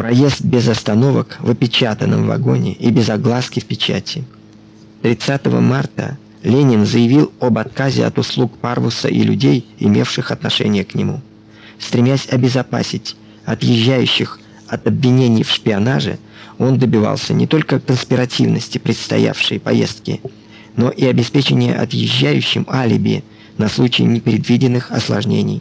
проезд без остановок в опечатанном вагоне и без огласки в печати. 30 марта Ленин заявил об отказе от услуг Парвуса и людей, имевших отношение к нему. Стремясь обезопасить отъезжающих от обвинений в шпионаже, он добивался не только конспиративности предстоявшей поездки, но и обеспечения отъезжающим алиби на случай непредвиденных осложнений.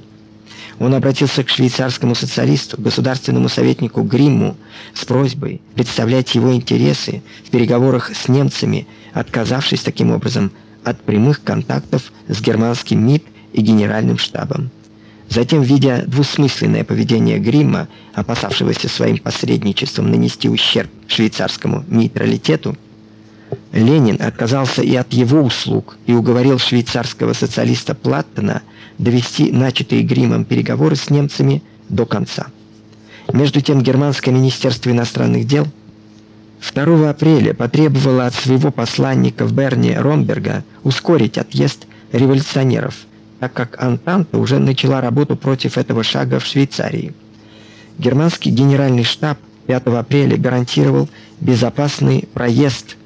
Он обратился к швейцарскому социалисту, государственному советнику Гримму с просьбой представлять его интересы в переговорах с немцами, отказавшись таким образом от прямых контактов с германским МИД и генеральным штабом. Затем, видя двусмысленное поведение Гримма, опасавшегося своим посредничеством нанести ущерб швейцарскому нейтралитету, Ленин отказался и от его услуг и уговорил швейцарского социалиста Платтона довести начатые Гриммом переговоры с немцами до конца. Между тем германское министерство иностранных дел 2 апреля потребовало от своего посланника в Берне Ромберга ускорить отъезд революционеров так как Антанта уже начала работу против этого шага в Швейцарии. Германский генеральный штаб 5 апреля гарантировал безопасный проезд,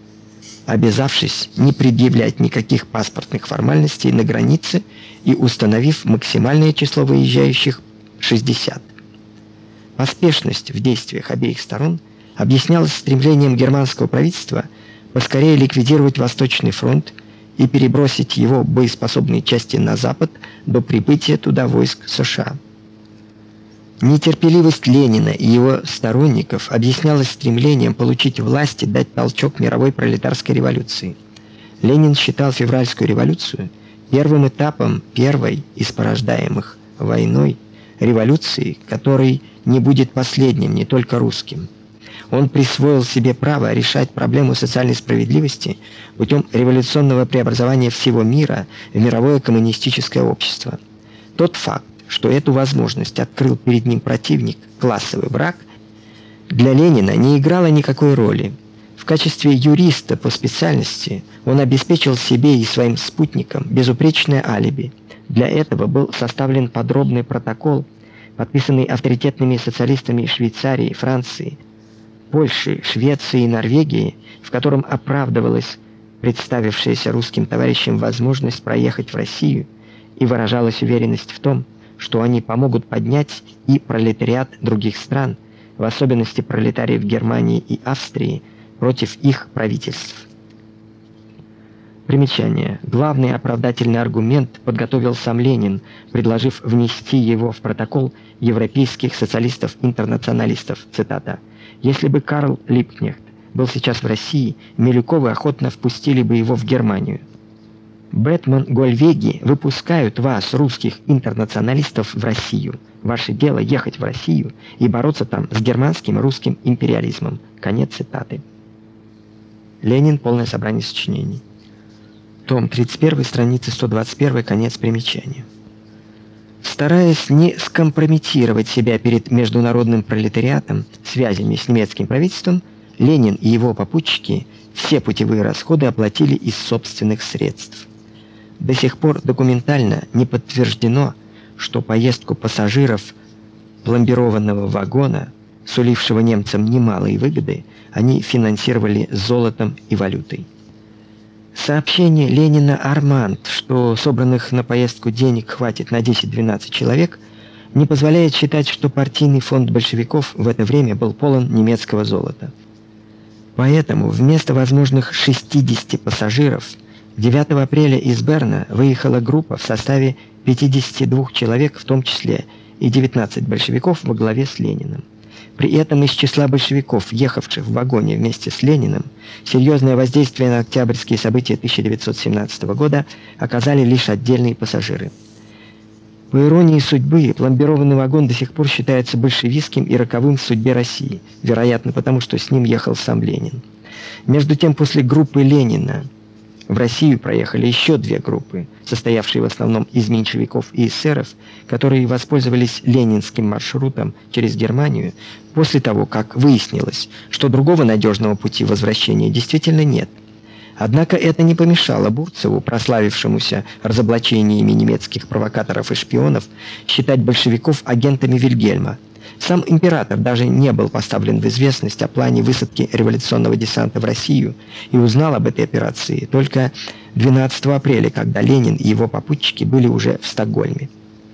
обязавшись не предъявлять никаких паспортных формальностей на границе и установив максимальное число выезжающих 60. Поспешность в действиях обеих сторон объяснялась стремлением германского правительства поскорее ликвидировать Восточный фронт и перебросить его боеспособные части на запад до прибытия туда войск США. Нетерпеливость Ленина и его сторонников объяснялась стремлением получить власть и дать толчок мировой пролетарской революции. Ленин считал февральскую революцию первым этапом первой из порождаемых войной революции, который не будет последним не только русским. Он присвоил себе право решать проблему социальной справедливости путем революционного преобразования всего мира в мировое коммунистическое общество. Тот факт, что эту возможность открыл перед ним противник, классовый брак, для Ленина не играло никакой роли. В качестве юриста по специальности он обеспечил себе и своим спутникам безупречное алиби. Для этого был составлен подробный протокол, подписанный авторитетными социалистами Швейцарии, Франции, Польши, Швеции и Норвегии, в котором оправдывалась представившаяся русским товарищам возможность проехать в Россию и выражалась уверенность в том, что они помогут поднять и пролетариат других стран, в особенности пролетариев Германии и Австрии, против их правительств. Примечание. Главный оправдательный аргумент подготовил сам Ленин, предложив внести его в протокол европейских социалистов-интернационалистов. Цитата. Если бы Карл Липкнехт был сейчас в России, Милюковы охотно впустили бы его в Германию. Бэтмен Гольвеги выпускают вас, русских интернационалистов, в Россию. Ваше дело ехать в Россию и бороться там с германским и русским империализмом. Конец цитаты. Ленин. Полное собрание сочинений. Том 31, страница 121, конец примечания. Стараясь не скомпрометировать себя перед международным пролетариатом связями с немецким правительством, Ленин и его попутчики все путевые расходы оплатили из собственных средств. До сих пор документально не подтверждено, что поездку пассажиров пломбированного вагона, сулившего немцам немалые выгоды, они финансировали золотом и валютой. Сообщение Ленина Арманд, что собранных на поездку денег хватит на 10-12 человек, не позволяет считать, что партийный фонд большевиков в это время был полон немецкого золота. Поэтому вместо возможных 60 пассажиров 9 апреля из Берна выехала группа в составе 52 человек, в том числе и 19 большевиков во главе с Лениным. При этом из числа большевиков, ехавших в вагоне вместе с Лениным, серьезное воздействие на октябрьские события 1917 года оказали лишь отдельные пассажиры. По иронии судьбы, пломбированный вагон до сих пор считается большевистским и роковым в судьбе России, вероятно, потому что с ним ехал сам Ленин. Между тем, после группы Ленина в Россию проехали еще две группы, состоявшие в основном из меньшевиков и эсеров, которые воспользовались ленинским маршрутом через Германию после того, как выяснилось, что другого надежного пути возвращения действительно нет. Однако это не помешало Бурцеву, прославившемуся разоблачениями немецких провокаторов и шпионов, считать большевиков агентами Вильгельма. Сам император даже не был поставлен в известность о плане высадки революционного десанта в Россию и узнал об этой операции только 12 апреля, когда Ленин и его попутчики были уже в Стокгольме.